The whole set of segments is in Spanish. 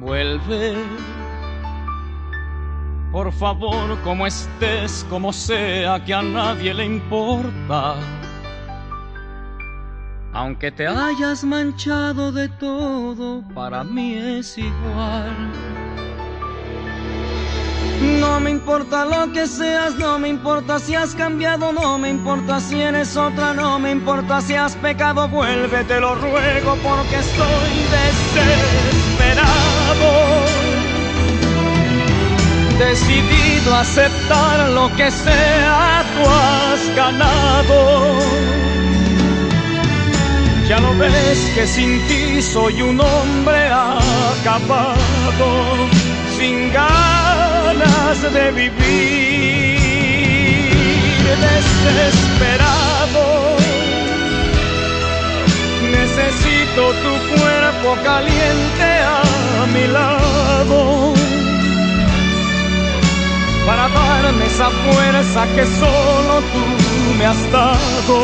Vuelve, por favor, como estés, como sea, que a nadie le importa. Aunque te hayas manchado de todo, para mí es igual. No me importa lo que seas, no me importa si has cambiado, no me importa si eres otra, no me importa si has pecado, vuelve, te lo ruego porque estoy desesperado. Decidido a aceptar lo que sea, tú has ganado. Ya lo ves que sin ti soy un hombre acabado, sin ganas de vivir, desesperado. Necesito tu cuerpo caliente esa fuerza que solo tú me has dado.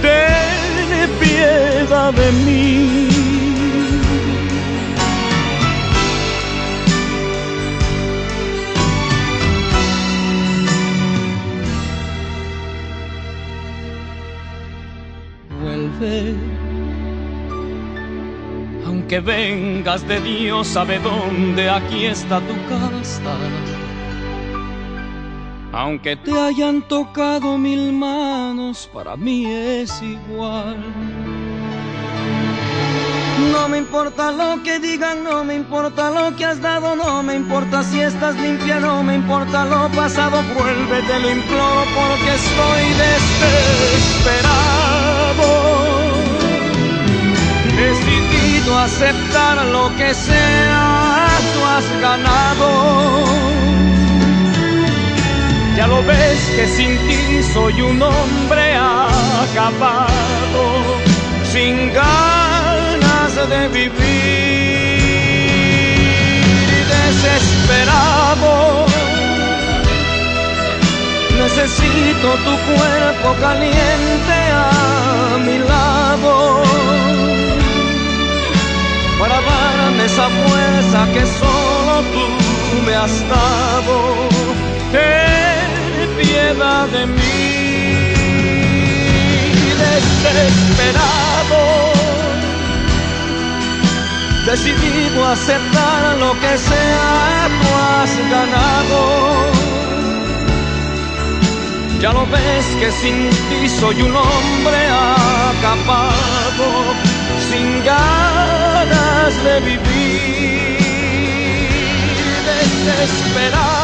Ten piedad de mí. Vuelve. Aunque vengas de Dios, sabe dónde, aquí está tu casa. Aunque te hayan tocado mil manos, para mí es igual. No me importa lo que digan, no me importa lo que has dado, no me importa si estás limpia, no me importa lo pasado, vuelve, te lo imploro porque estoy desesperado. Decidido aceptar lo que sea, tú has ganado. Ya lo ves que sin ti soy un hombre acabado, sin ganas de vivir, desesperado. Necesito tu cuerpo caliente a mi lado para darme esa fuerza que solo tú me has dado piedad de mí, desesperado, decidido a aceptar lo que sea, tú has ganado. Ya lo ves que sin ti soy un hombre acabado, sin ganas de vivir, desesperado